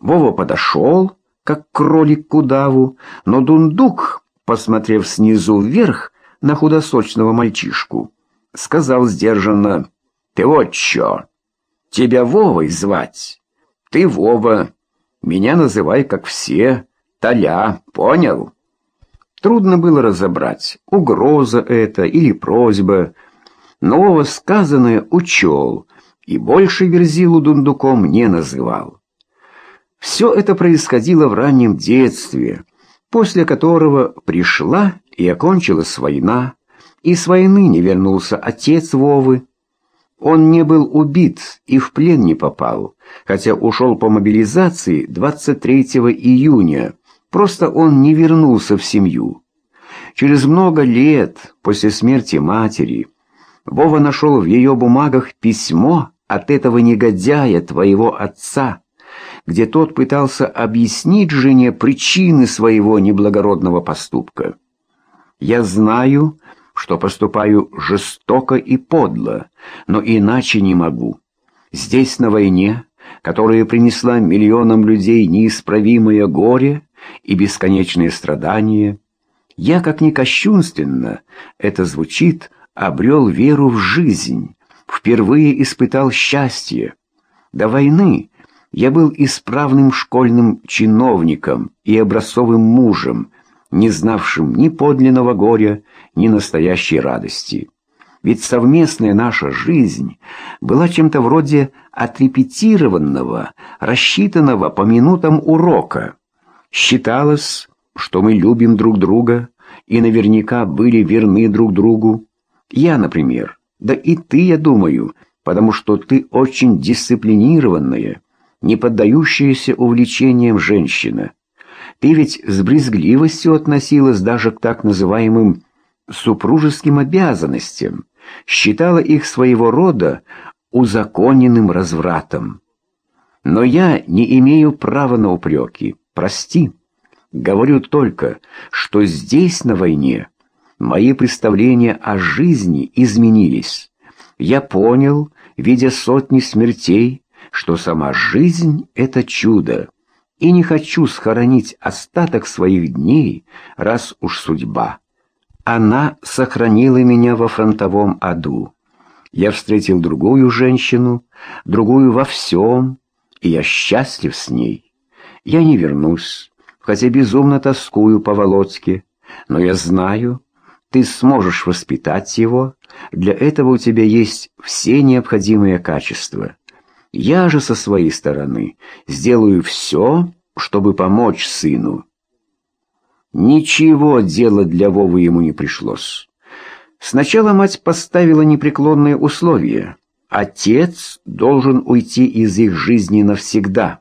Вова подошел, как кролик к удаву, но Дундук, посмотрев снизу вверх на худосочного мальчишку, сказал сдержанно, «Ты вот чё, тебя Вовой звать? Ты Вова, меня называй, как все, Толя, понял?» Трудно было разобрать, угроза это или просьба, но Вова сказанное учел и больше Верзилу дундуком не называл. Все это происходило в раннем детстве, после которого пришла и окончилась война, и с войны не вернулся отец Вовы. Он не был убит и в плен не попал, хотя ушел по мобилизации 23 июня, просто он не вернулся в семью. Через много лет после смерти матери Вова нашел в ее бумагах письмо от этого негодяя, твоего отца, где тот пытался объяснить жене причины своего неблагородного поступка. «Я знаю, что поступаю жестоко и подло, но иначе не могу. Здесь, на войне, которая принесла миллионам людей неисправимое горе и бесконечные страдания, я, как ни кощунственно это звучит, обрел веру в жизнь, впервые испытал счастье. До войны я был исправным школьным чиновником и образцовым мужем, не знавшим ни подлинного горя, ни настоящей радости. Ведь совместная наша жизнь была чем-то вроде отрепетированного, рассчитанного по минутам урока. Считалось, что мы любим друг друга и наверняка были верны друг другу. Я, например, да и ты, я думаю, потому что ты очень дисциплинированная, не поддающаяся увлечениям женщина. Ты ведь с брезгливостью относилась даже к так называемым супружеским обязанностям, считала их своего рода узаконенным развратом. Но я не имею права на упреки, прости. Говорю только, что здесь, на войне, мои представления о жизни изменились. Я понял, видя сотни смертей, что сама жизнь — это чудо, и не хочу схоронить остаток своих дней, раз уж судьба. Она сохранила меня во фронтовом аду. Я встретил другую женщину, другую во всем, и я счастлив с ней. Я не вернусь, хотя безумно тоскую по Володьке, но я знаю, ты сможешь воспитать его, для этого у тебя есть все необходимые качества. Я же со своей стороны сделаю все, чтобы помочь сыну. Ничего делать для Вовы ему не пришлось. Сначала мать поставила непреклонные условия. Отец должен уйти из их жизни навсегда.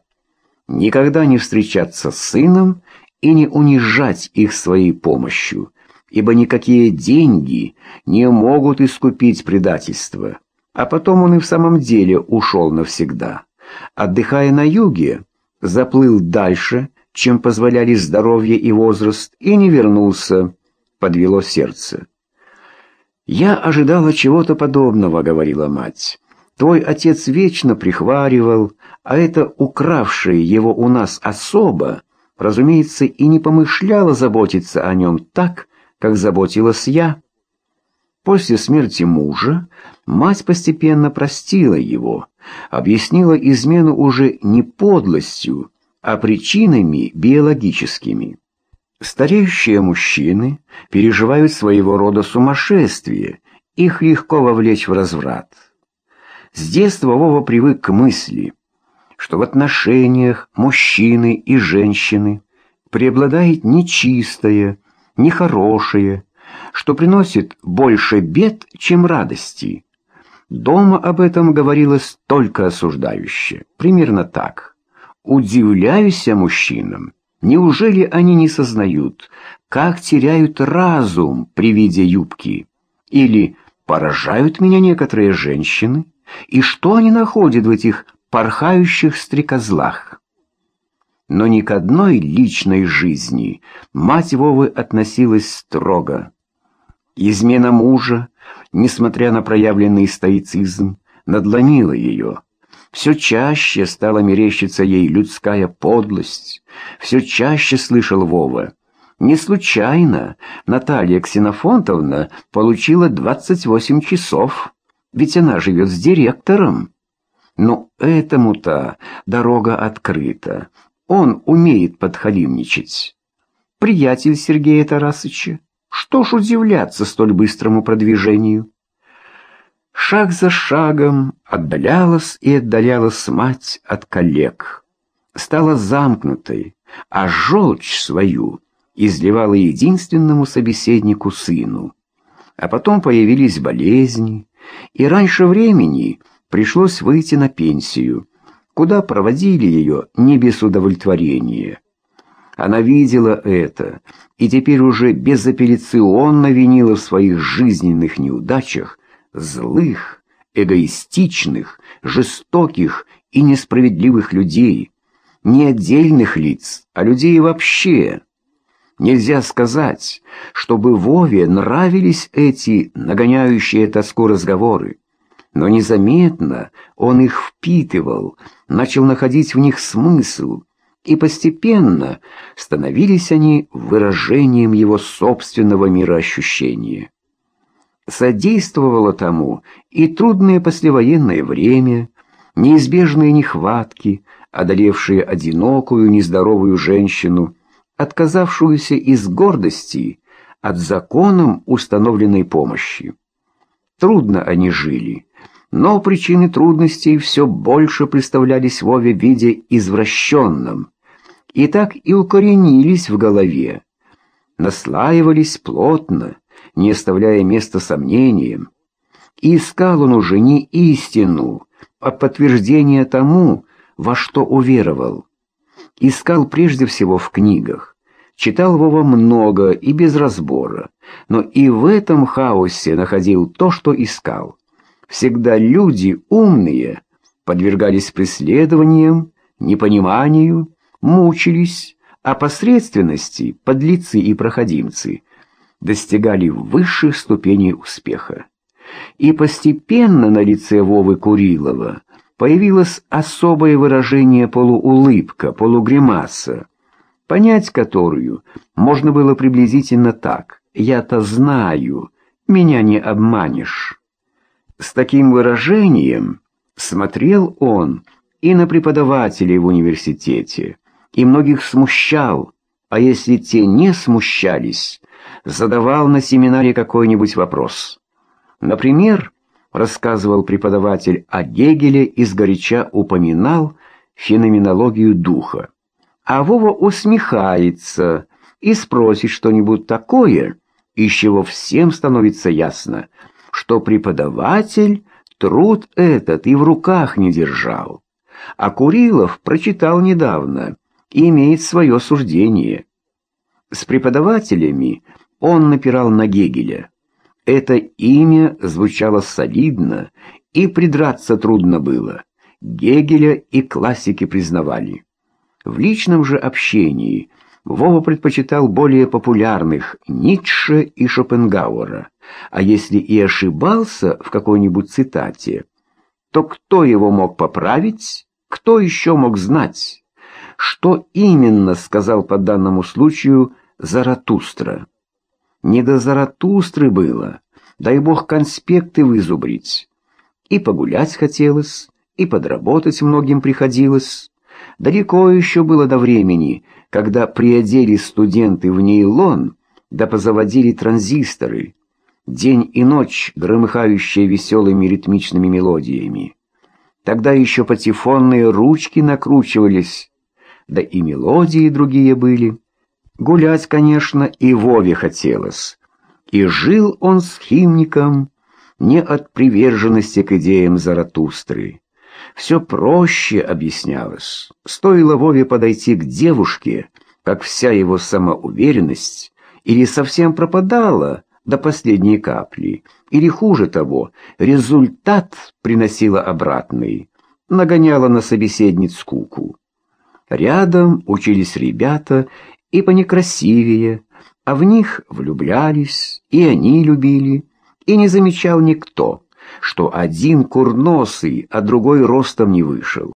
Никогда не встречаться с сыном и не унижать их своей помощью, ибо никакие деньги не могут искупить предательство. А потом он и в самом деле ушел навсегда. Отдыхая на юге, заплыл дальше, чем позволяли здоровье и возраст, и не вернулся, подвело сердце. «Я ожидала чего-то подобного», — говорила мать. «Твой отец вечно прихваривал, а это укравшее его у нас особо, разумеется, и не помышляла заботиться о нем так, как заботилась я». После смерти мужа мать постепенно простила его, объяснила измену уже не подлостью, а причинами биологическими. Стареющие мужчины переживают своего рода сумасшествие, их легко вовлечь в разврат. С детства Вова привык к мысли, что в отношениях мужчины и женщины преобладает нечистое, нехорошее, что приносит больше бед, чем радости. Дома об этом говорилось только осуждающе, примерно так. «Удивляюсь мужчинам. Неужели они не сознают, как теряют разум при виде юбки? Или поражают меня некоторые женщины? И что они находят в этих порхающих стрекозлах?» Но ни к одной личной жизни мать Вовы относилась строго. Измена мужа, несмотря на проявленный стоицизм, надломила ее. Все чаще стала мерещиться ей людская подлость, все чаще слышал Вова. Не случайно Наталья Ксенофонтовна получила 28 часов, ведь она живет с директором. Но этому-то дорога открыта, он умеет подхалимничать. Приятель Сергея Тарасыча, что ж удивляться столь быстрому продвижению? Шаг за шагом отдалялась и отдалялась мать от коллег. Стала замкнутой, а желчь свою изливала единственному собеседнику сыну. А потом появились болезни, и раньше времени пришлось выйти на пенсию, куда проводили ее не без удовлетворения. Она видела это и теперь уже безапелляционно винила в своих жизненных неудачах злых, эгоистичных, жестоких и несправедливых людей, не отдельных лиц, а людей вообще. Нельзя сказать, чтобы Вове нравились эти нагоняющие тоску разговоры, но незаметно он их впитывал, начал находить в них смысл, и постепенно становились они выражением его собственного мироощущения. Содействовало тому и трудное послевоенное время, неизбежные нехватки, одолевшие одинокую, нездоровую женщину, отказавшуюся из гордости от законом установленной помощи. Трудно они жили, но причины трудностей все больше представлялись Вове в виде извращенном, и так и укоренились в голове, наслаивались плотно, не оставляя места сомнениям. И искал он уже не истину, а подтверждение тому, во что уверовал. Искал прежде всего в книгах. Читал Вова много и без разбора, но и в этом хаосе находил то, что искал. Всегда люди умные подвергались преследованиям, непониманию, мучились, а посредственности, подлецы и проходимцы – достигали высших ступеней успеха. И постепенно на лице Вовы Курилова появилось особое выражение полуулыбка, полугримаса, понять которую можно было приблизительно так «я-то знаю, меня не обманешь». С таким выражением смотрел он и на преподавателей в университете, и многих смущал, а если те не смущались, задавал на семинаре какой-нибудь вопрос. Например, рассказывал преподаватель о Гегеле и сгоряча упоминал феноменологию духа. А Вова усмехается и спросит что-нибудь такое, из чего всем становится ясно, что преподаватель труд этот и в руках не держал. А Курилов прочитал недавно и имеет свое суждение. С преподавателями он напирал на Гегеля. Это имя звучало солидно, и придраться трудно было. Гегеля и классики признавали. В личном же общении Вова предпочитал более популярных Ницше и Шопенгауэра, а если и ошибался в какой-нибудь цитате, то кто его мог поправить, кто еще мог знать? Что именно сказал по данному случаю Заратустра? Не до Заратустры было, дай бог конспекты вызубрить. И погулять хотелось, и подработать многим приходилось. Далеко еще было до времени, когда приодели студенты в нейлон, да позаводили транзисторы. День и ночь, громыхающие веселыми ритмичными мелодиями. Тогда еще патефонные ручки накручивались, да и мелодии другие были. Гулять, конечно, и Вове хотелось. И жил он с химником не от приверженности к идеям Заратустры. Все проще объяснялось. Стоило Вове подойти к девушке, как вся его самоуверенность или совсем пропадала до последней капли, или, хуже того, результат приносила обратный, нагоняла на собеседниц скуку. Рядом учились ребята и понекрасивее, а в них влюблялись, и они любили, и не замечал никто, что один курносый, а другой ростом не вышел.